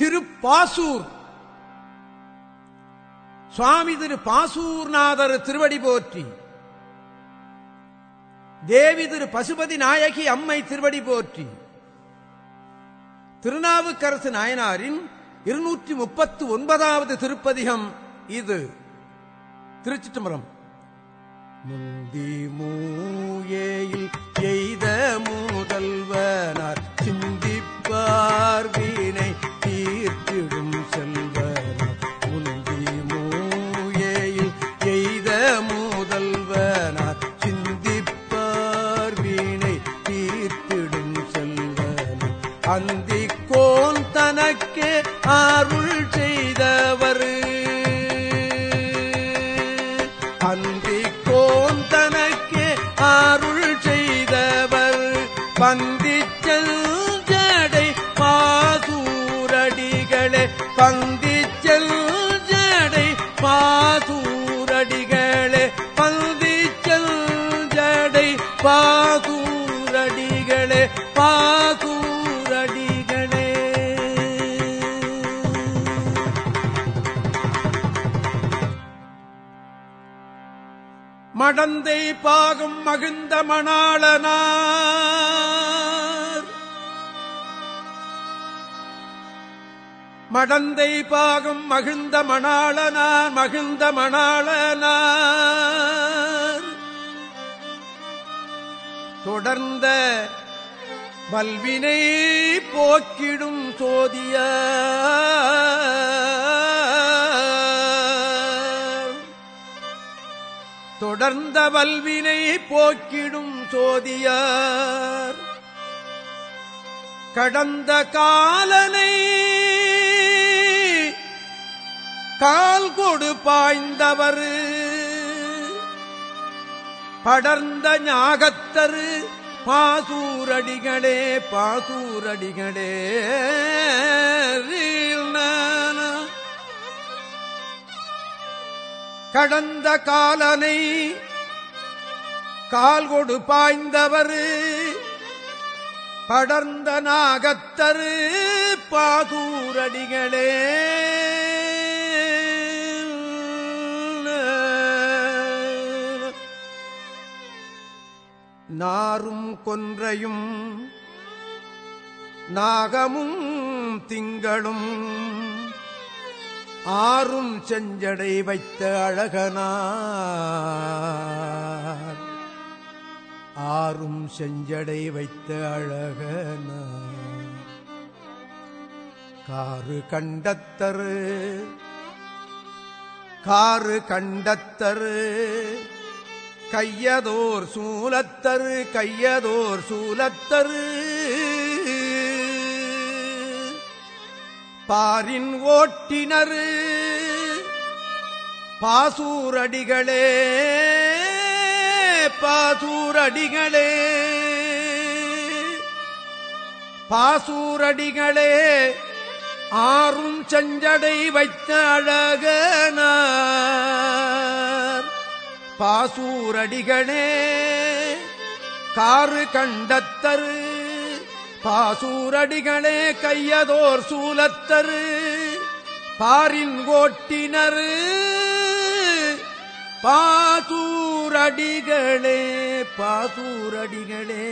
திருப்பாசூர். சுவாமி திரு பாசூர்நாதர் திருவடி போற்றி. தேவி திரு பசுபதி நாயகி அம்மை திருவடி போற்றி. திருநாவுக்கரசு நாயனாரின் இருநூற்றி முப்பத்து ஒன்பதாவது திருப்பதிகம் இது. திருச்சிட்டம்பரம் முந்தி மூ உனக்கே தனக்கே மடந்தை பாகும் மகிழ்ந்த மணாளனார். மடந்தை பாகும் மகிழ்ந்த மணாளனார் மகிழ்ந்த மணாளனார். தொடர்ந்த பல்வினை போக்கிடும் சோதியார். தொடர்ந்த வல்வினை போக்கிடும் சோதியார். கடந்த காலனை கால் கொடு பாய்ந்தவர். படர்ந்த ஞாகத்தரு பாசூரடிகளே பாசூரடிகளே. கடந்த காலனை கால் கொடு பாய்ந்தவர் படர்ந்த நாகத்தரு பாதூரடிகளே நாரும் கொன்றையும் நாகமும் திங்களும் ஆறும் செஞ்சடை வைத்த அழகனார். ஆறும் செஞ்சடை வைத்த அழகனார். காரு கண்டத்தரு காரு கண்டத்தரு கையதோர் சூலத்தரு கையதோர் சூலத்தரு. பாரின் ஓட்டினரு. பாசூரடிகளே பாசூரடிகளே. பாசூரடிகளே ஆறும் செஞ்சடை வைத்த அழகனார். பாசூரடிகளே காரு கண்டத்தரு. பாசூரடிகளே கையதோர் சூலத்தரு பாரின் ஓட்டினரு. பாசூரடிகளே பாசூரடிகளே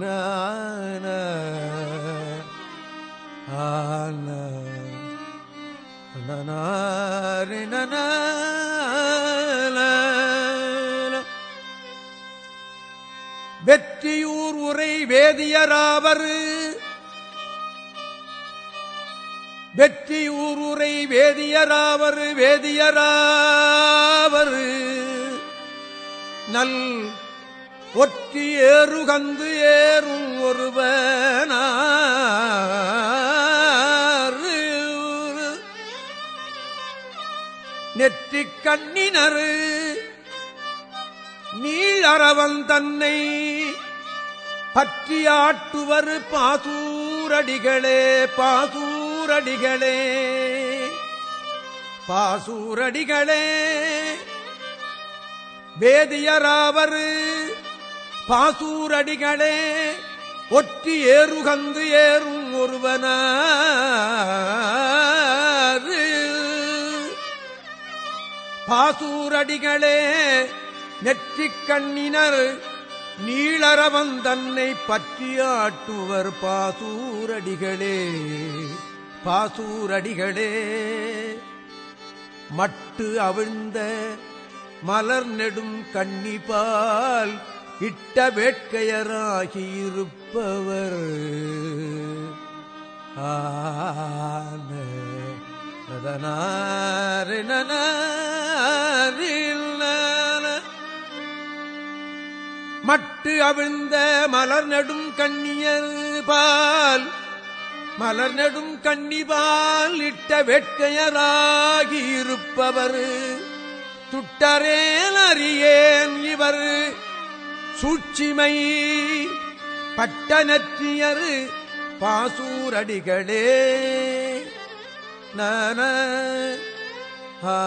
நான ஆன. நனாரி வெற்றியூர் உரை வேதியராவர். வெற்றியூர் உரை வேதியராவர் வேதியராவர். நல் ஒற்றி ஏறுகந்து ஏறும் ஒருவனார். நெற்றிக் கண்ணினரு நீழறவன் தன்னை பற்றியாட்டுவர் பாசூரடிகளே பாசூரடிகளே. பாசூரடிகளே. வேதியராவர் பாசூரடிகளே. ஒற்றி ஏறுகந்து ஏறும் ஒருவன பாசூரடிகளே நெற்றிக் கண்ணினர் நீளரவன் தன்னை பற்றியாட்டுவர் பாசூரடிகளே பாசூரடிகளே மட்டு அவிழ்ந்த மலர் நெடும் கண்ணிபால் இட்ட வேட்கையராகியிருப்பவர் ஆன மட்டு அவிழ்ந்த மலர் நெடும் கண்ணியர் பால் மலர் நெடும் கண்ணிபால் இட்ட வேட்கையராகி இருப்பவர் துட்டரேன் அறியேன் இவர் சூழ்ச்சிமை பட்டனற்றியர் பாசூரடிகளே நன ஆ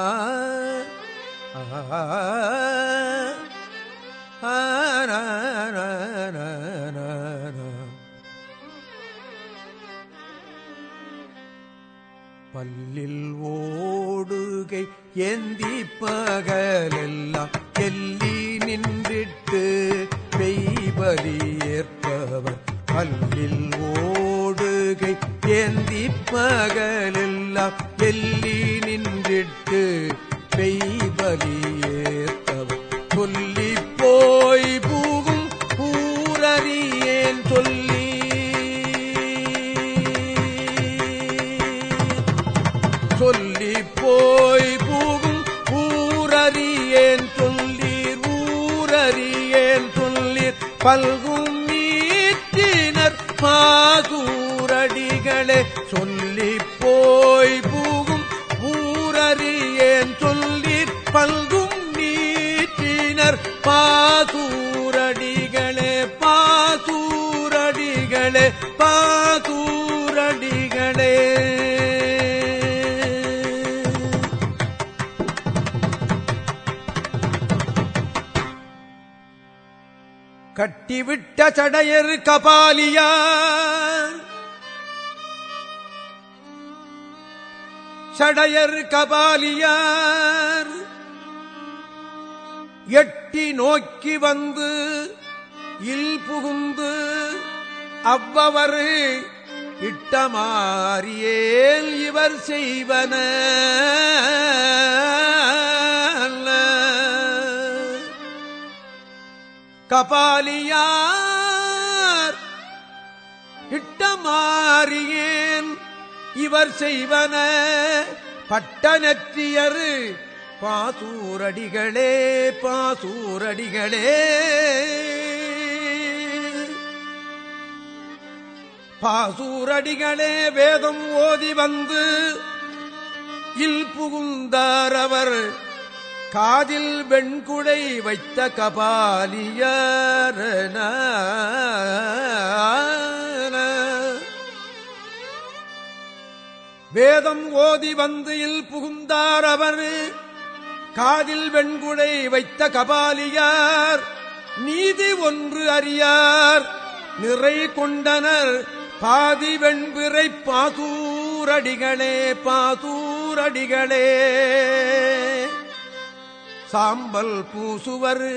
ஆ பல்லில் ஓடுகை எந்தி பகலெல்லாம் எல்லி நின்றிட்டு பெய்பலி ஏற்பவர். கல்லில் ஓடுகை ஏந்தி பகலெல்லாம் எல்லி நின்றிட்டு சொல்லி போய் பூகும் ஊரறியேன் சொல்லீர் ஊரறியேன் சொல்லீர் பல்கும் மீட்டினர் பாசூரடிகளே சொல்லி கட்டிவிட்ட சடையர் கபாலியார். சடையர் கபாலியார். எட்டி நோக்கி வந்து இல் புகுந்து அவ்வவர் இட்டமாரியேல் இவர் செய்வன. கபாலியார். இட்டமாறியேன் இவர் செய்வன பட்டனற்றியர் பாசூரடிகளே பாசூரடிகளே. பாசூரடிகளே வேதம் ஓதி வந்து இல் புகுந்தார் அவர். காதில் வெண்குடை வைத்த கபாலியரன. வேதம் ஓதி வந்து புகுந்தார் அவர். காதில் வெண்குடை வைத்த கபாலியார் நீதி ஒன்று அறியார். நிறை கொண்டனர் பாதி வெண்பிறை பாதூரடிகளே பாதூரடிகளே சாம்பல் பூசுவர்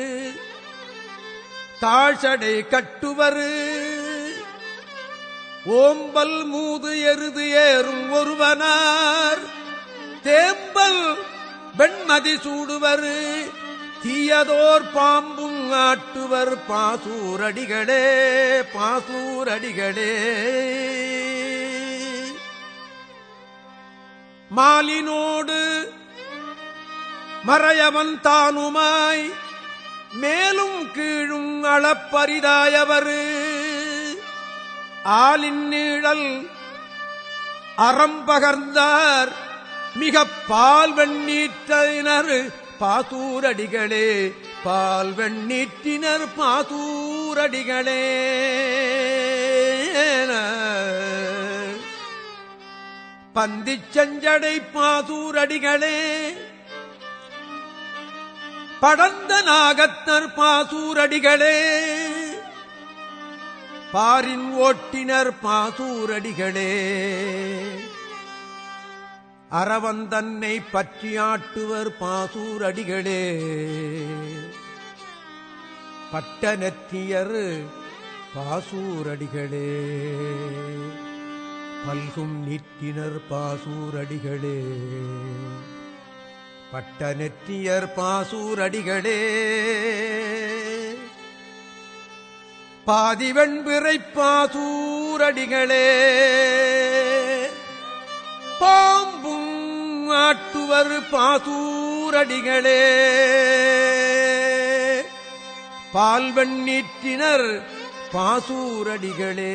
தாழ்சடை கட்டுவர். ஓம்பல் மூது எருது ஏறும் ஒருவனார் தேம்பல் வெண்மதி சூடுவர். தீயதோர் பாம்பும் ஆட்டுவர் பாசூரடிகளே பாசூரடிகளே. மாலினோடு மறையவன் தானுமாய் மேலும் கீழும் அளப்பரிதாயவர். ஆளின் நீழல் அறம்பகர்ந்தார் மிக பால் வெண்ணீற்றினர் பாசூரடிகளே பால் வெண்ணீற்றினர் பாசூரடிகளே பந்திச் செஞ்சடை பாசூரடிகளே படந்த நாகத்தர் பாசூரடிகளே. பாரின் ஓட்டினர் பாசூரடிகளே. அறவந்தன்னை பற்றியாட்டுவர் பாசூரடிகளே. பட்ட நெற்றியர் பாசூரடிகளே. பல்கும் நீட்டினர் பாசூரடிகளே. பட்ட நெற்றியர் பாசூரடிகளே. பாதிவெண்பிறை பாசூரடிகளே பாம்பும் ஆட்டுவர் பாசூரடிகளே. பால்வன் நீற்றினர் பாசூரடிகளே.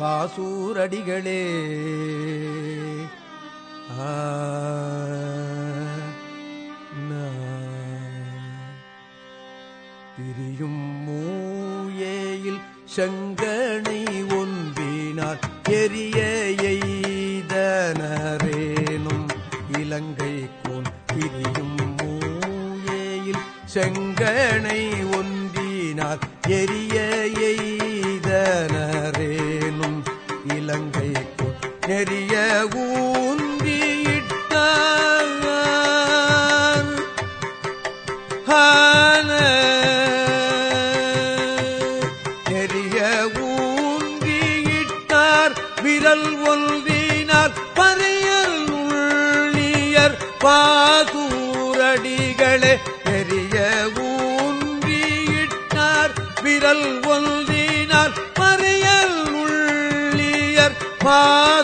பாசூரடிகளே. ஆ மூயேயில் செங்கனை ஒன்றினார். எரிய எய்தனரேனும் இலங்கை கோன் பிரியும் மூயேயில் செங்கனை Father.